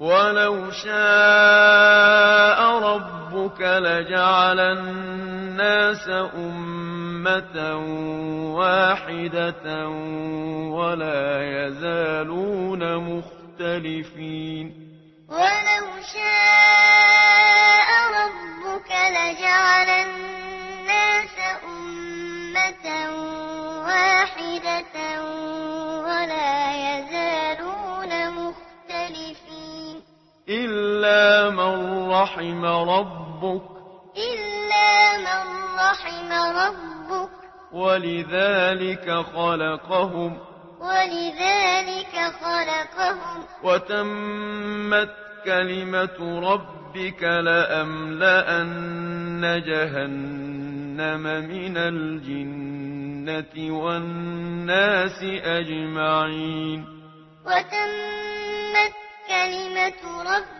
ولو شاء ربك لجعل الناس أمة واحدة ولا يزالون مختلفين ولو شاء إلا من رحم ربك إلا من رحم ربك ولذلك خلقهم ولذلك خلقهم وتمت كلمة ربك لأملأن جهنم من الجنة والناس أجمعين وتمت كلمة ربك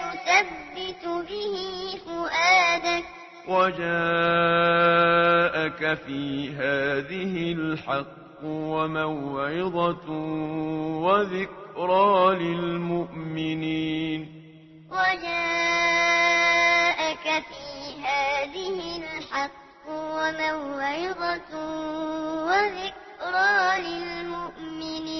نثبت به فؤادك وجاءك في هذه الحق وموعظة وذكرى للمؤمنين وجاءك في هذه الحق وموعظة وذكرى للمؤمنين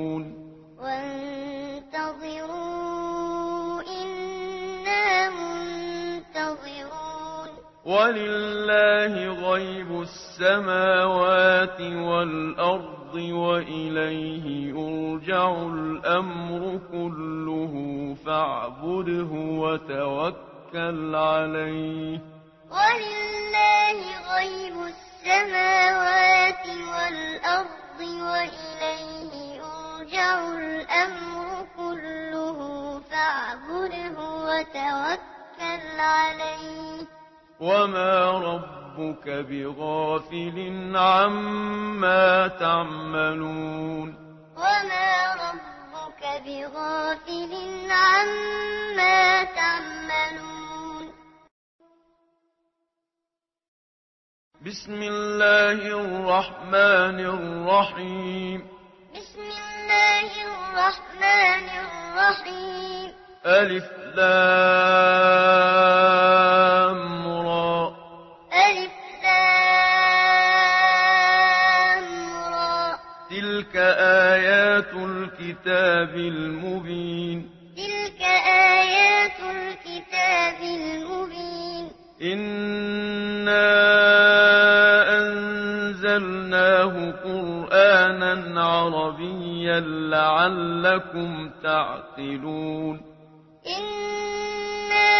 ولله غيب السماوات والأرض وإليه يرجع الأمر كله فاعبده وتوكل عليه ولله غيب السماوات وما ربك بغافل عما تعملون وما ربك بغافل عما تعملون بسم الله الرحمن الرحيم بسم الله الرحمن الرحيم ألف لام قرآنا عربيا لعلكم تعقلون إنا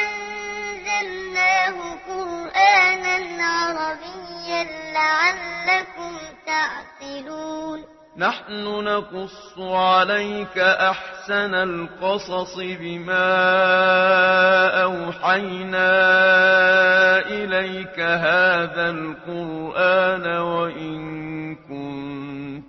أنزلناه قرآنا عربيا لعلكم تعقلون نحن نقص عليك أحسن القصص بما أوحينا إليك هذا القرآن وإن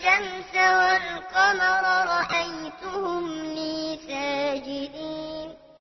الشمس والقمر رأيتهم لي ساجدين.